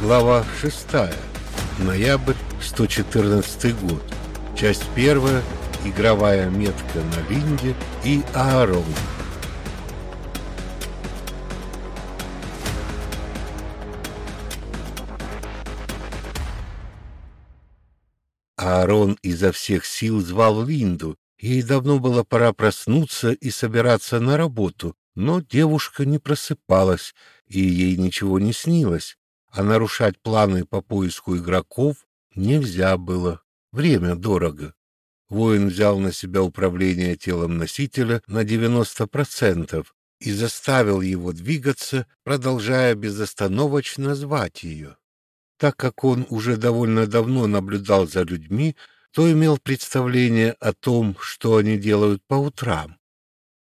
Глава 6. Ноябрь 114 год. Часть 1. Игровая метка на Линде и Аарон. Аарон изо всех сил звал Линду. Ей давно было пора проснуться и собираться на работу, но девушка не просыпалась, и ей ничего не снилось а нарушать планы по поиску игроков нельзя было. Время дорого. Воин взял на себя управление телом носителя на 90% и заставил его двигаться, продолжая безостановочно звать ее. Так как он уже довольно давно наблюдал за людьми, то имел представление о том, что они делают по утрам.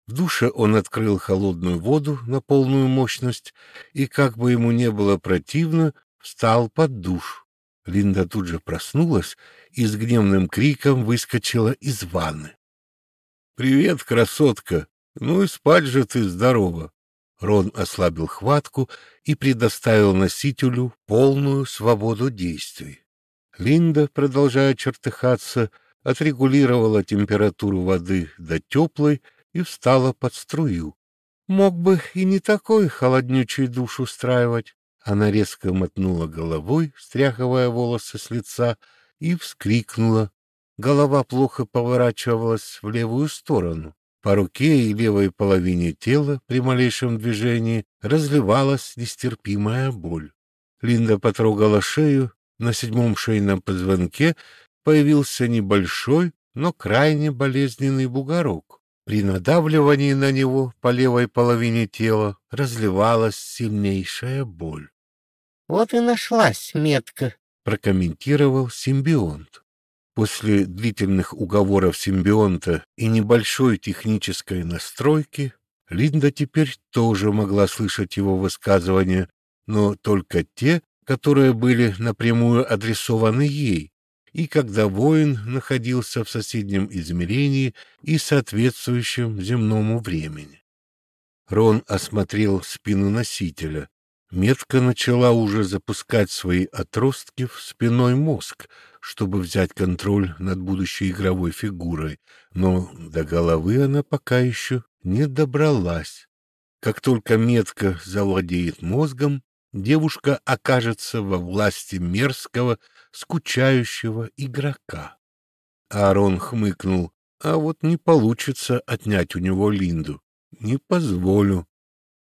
В душе он открыл холодную воду на полную мощность и, как бы ему не было противно, встал под душ. Линда тут же проснулась и с гневным криком выскочила из ванны. «Привет, красотка! Ну и спать же ты здорово!» Рон ослабил хватку и предоставил носителю полную свободу действий. Линда, продолжая чертыхаться, отрегулировала температуру воды до теплой, и встала под струю. Мог бы и не такой холоднючий душ устраивать. Она резко мотнула головой, стряхивая волосы с лица, и вскрикнула. Голова плохо поворачивалась в левую сторону. По руке и левой половине тела при малейшем движении разливалась нестерпимая боль. Линда потрогала шею. На седьмом шейном позвонке появился небольшой, но крайне болезненный бугорок. При надавливании на него по левой половине тела разливалась сильнейшая боль. — Вот и нашлась метка, — прокомментировал симбионт. После длительных уговоров симбионта и небольшой технической настройки Линда теперь тоже могла слышать его высказывания, но только те, которые были напрямую адресованы ей, и когда воин находился в соседнем измерении и соответствующем земному времени. Рон осмотрел спину носителя. Метка начала уже запускать свои отростки в спиной мозг, чтобы взять контроль над будущей игровой фигурой, но до головы она пока еще не добралась. Как только метка завладеет мозгом, девушка окажется во власти мерзкого, скучающего игрока. Аарон хмыкнул, а вот не получится отнять у него Линду. Не позволю.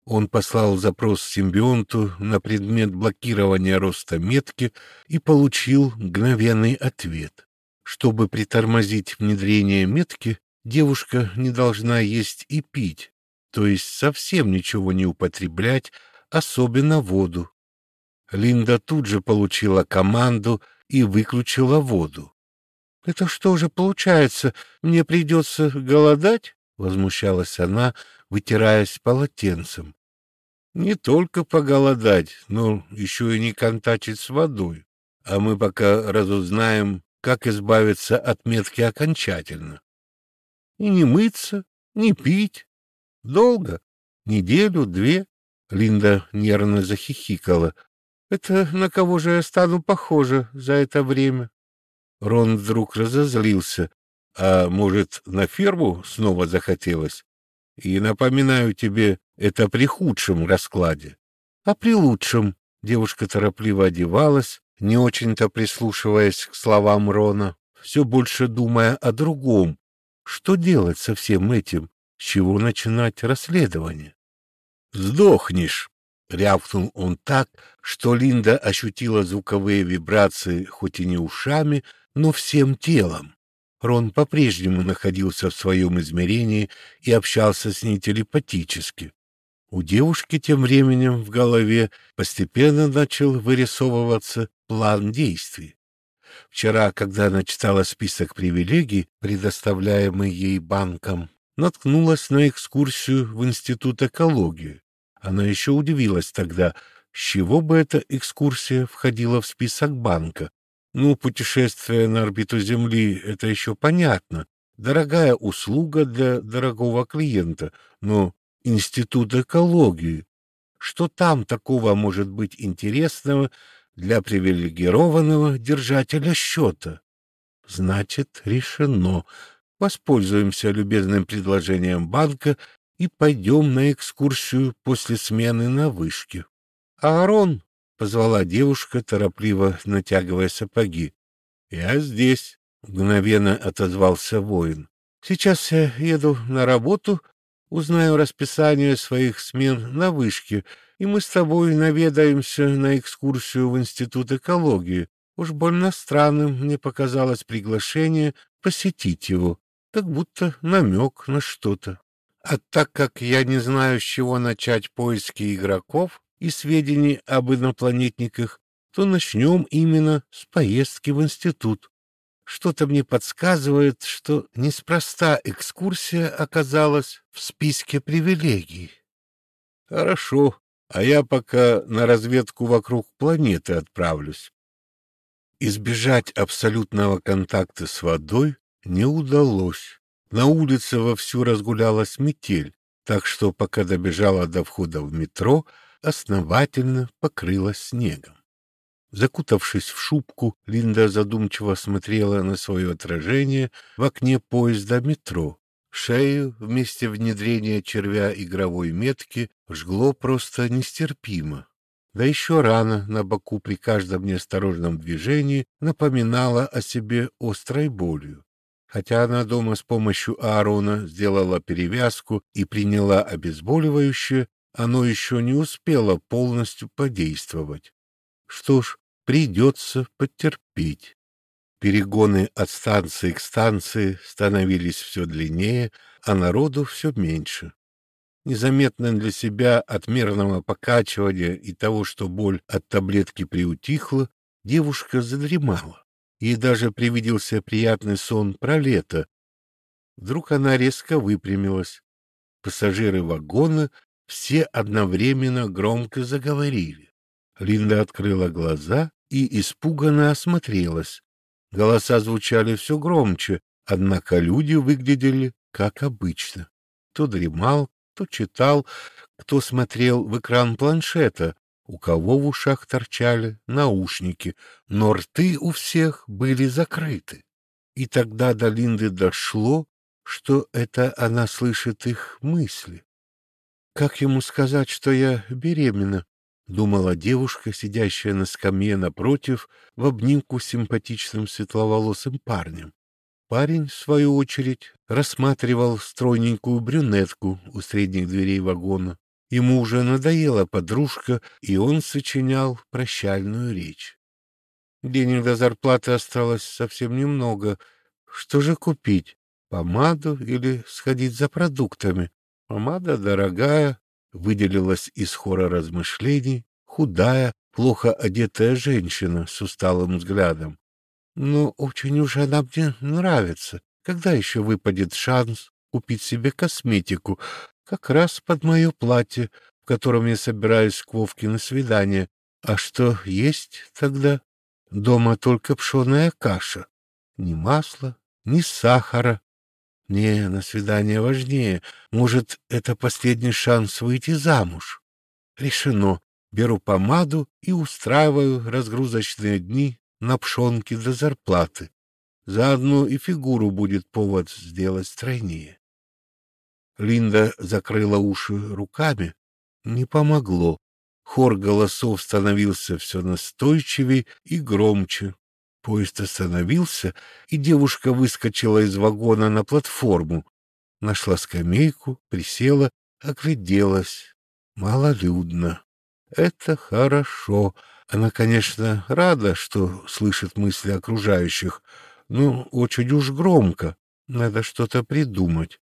Он послал запрос симбионту на предмет блокирования роста метки и получил мгновенный ответ. Чтобы притормозить внедрение метки, девушка не должна есть и пить, то есть совсем ничего не употреблять, особенно воду. Линда тут же получила команду и выключила воду. — Это что же получается, мне придется голодать? — возмущалась она, вытираясь полотенцем. — Не только поголодать, но еще и не контачить с водой. А мы пока разузнаем, как избавиться от метки окончательно. И не мыться, не пить. Долго. Неделю, две. Линда нервно захихикала. Это на кого же я стану похожа за это время? Рон вдруг разозлился. А может, на ферму снова захотелось? И напоминаю тебе, это при худшем раскладе. А при лучшем девушка торопливо одевалась, не очень-то прислушиваясь к словам Рона, все больше думая о другом. Что делать со всем этим? С чего начинать расследование? «Сдохнешь!» — рявкнул он так, что Линда ощутила звуковые вибрации хоть и не ушами, но всем телом. Рон по-прежнему находился в своем измерении и общался с ней телепатически. У девушки тем временем в голове постепенно начал вырисовываться план действий. Вчера, когда она читала список привилегий, предоставляемый ей банком, наткнулась на экскурсию в Институт экологии. Она еще удивилась тогда, с чего бы эта экскурсия входила в список банка. Ну, путешествие на орбиту Земли — это еще понятно. Дорогая услуга для дорогого клиента, но Институт экологии. Что там такого может быть интересного для привилегированного держателя счета. Значит, решено. Воспользуемся любезным предложением банка и пойдем на экскурсию после смены на вышке. Аарон, — позвала девушка, торопливо натягивая сапоги. — Я здесь, — мгновенно отозвался воин. — Сейчас я еду на работу, узнаю расписание своих смен на вышке, и мы с тобой наведаемся на экскурсию в Институт экологии. Уж больно странным мне показалось приглашение посетить его, как будто намек на что-то. А так как я не знаю, с чего начать поиски игроков и сведений об инопланетниках, то начнем именно с поездки в институт. Что-то мне подсказывает, что неспроста экскурсия оказалась в списке привилегий. Хорошо, а я пока на разведку вокруг планеты отправлюсь. Избежать абсолютного контакта с водой не удалось. На улице вовсю разгулялась метель, так что, пока добежала до входа в метро, основательно покрылась снегом. Закутавшись в шубку, Линда задумчиво смотрела на свое отражение в окне поезда метро. Шею вместе внедрения червя игровой метки жгло просто нестерпимо. Да еще рана на боку при каждом неосторожном движении напоминала о себе острой болью. Хотя она дома с помощью Аарона сделала перевязку и приняла обезболивающее, оно еще не успело полностью подействовать. Что ж, придется потерпеть. Перегоны от станции к станции становились все длиннее, а народу все меньше. Незаметно для себя от мерного покачивания и того, что боль от таблетки приутихла, девушка задремала. Ей даже привиделся приятный сон про лето. Вдруг она резко выпрямилась. Пассажиры вагона все одновременно громко заговорили. Линда открыла глаза и испуганно осмотрелась. Голоса звучали все громче, однако люди выглядели как обычно. Кто дремал, кто читал, кто смотрел в экран планшета, у кого в ушах торчали наушники, но рты у всех были закрыты. И тогда до Линды дошло, что это она слышит их мысли. Как ему сказать, что я беременна? думала девушка, сидящая на скамье напротив, в обнимку с симпатичным светловолосым парнем. Парень, в свою очередь, рассматривал стройненькую брюнетку у средних дверей вагона. Ему уже надоела подружка, и он сочинял прощальную речь. Денег до зарплаты осталось совсем немного. Что же купить? Помаду или сходить за продуктами? Помада дорогая, выделилась из хора размышлений худая, плохо одетая женщина с усталым взглядом. «Ну, очень уж она мне нравится. Когда еще выпадет шанс купить себе косметику? Как раз под мое платье, в котором я собираюсь к Вовке на свидание. А что есть тогда? Дома только пшеная каша. Ни масла, ни сахара. Не, на свидание важнее. Может, это последний шанс выйти замуж. Решено. Беру помаду и устраиваю разгрузочные дни на пшонке до зарплаты. Заодно и фигуру будет повод сделать стройнее. Линда закрыла уши руками. Не помогло. Хор голосов становился все настойчивее и громче. Поезд остановился, и девушка выскочила из вагона на платформу. Нашла скамейку, присела, огляделась. Малолюдно. Это хорошо. Она, конечно, рада, что слышит мысли окружающих, но очень уж громко. Надо что-то придумать.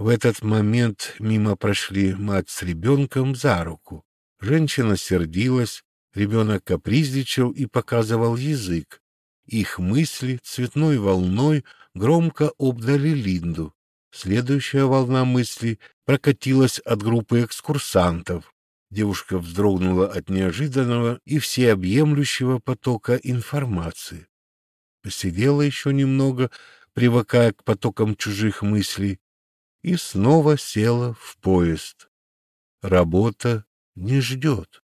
В этот момент мимо прошли мать с ребенком за руку. Женщина сердилась, ребенок капризничал и показывал язык. Их мысли цветной волной громко обдали Линду. Следующая волна мыслей прокатилась от группы экскурсантов. Девушка вздрогнула от неожиданного и всеобъемлющего потока информации. Посидела еще немного, привыкая к потокам чужих мыслей, и снова села в поезд. Работа не ждет.